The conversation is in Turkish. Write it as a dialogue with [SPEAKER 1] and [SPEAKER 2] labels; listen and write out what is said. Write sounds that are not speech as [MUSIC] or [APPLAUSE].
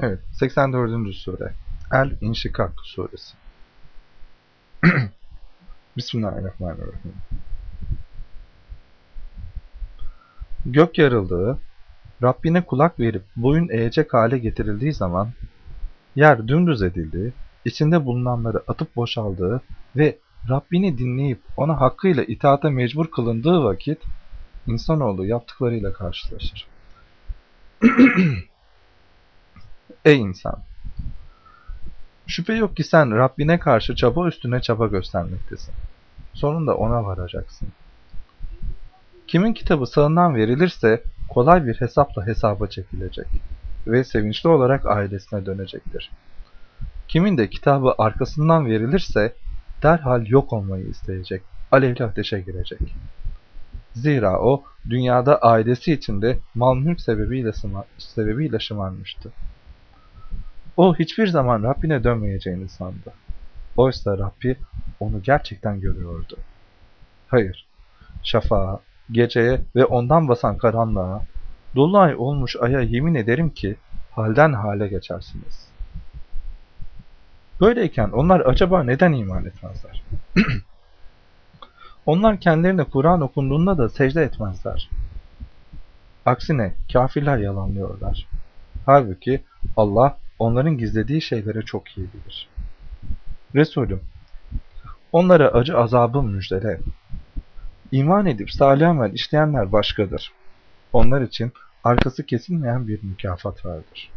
[SPEAKER 1] Evet, 84. sure. El-İnşikak suresi. [CLEARS THROAT] Bismillahirrahmanirrahim. Gök yarıldığı, Rabbine kulak verip boyun eğecek hale getirildiği zaman, yer dümdüz edildiği, içinde bulunanları atıp boşaldığı ve Rabbini dinleyip ona hakkıyla itaata mecbur kılındığı vakit, insanoğlu yaptıklarıyla karşılaşır. [CLEARS THROAT] Ey insan! Şüphe yok ki sen Rabbine karşı çaba üstüne çaba göstermektesin. Sonunda ona varacaksın. Kimin kitabı sağından verilirse kolay bir hesapla hesaba çekilecek ve sevinçli olarak ailesine dönecektir. Kimin de kitabı arkasından verilirse derhal yok olmayı isteyecek, alevli ateşe girecek. Zira o dünyada ailesi içinde mal mülk sebebiyle, sebebiyle şımarmıştı. O hiçbir zaman Rabbine dönmeyeceğini sandı. Oysa Rabbi onu gerçekten görüyordu. Hayır, şafağa, geceye ve ondan basan karanlığa, dolu ay olmuş aya yemin ederim ki halden hale geçersiniz. Böyleyken onlar acaba neden iman etmezler? [CLEARS THROAT] onlar kendilerine Kur'an okunduğunda da secde etmezler. Aksine kafirler yalanlıyorlar. Halbuki Allah onların gizlediği şeylere çok iyi bilir. Resulüm, onlara acı azabı müjdele. İman edip salih amel işleyenler başkadır. Onlar için arkası kesilmeyen bir mükafat vardır.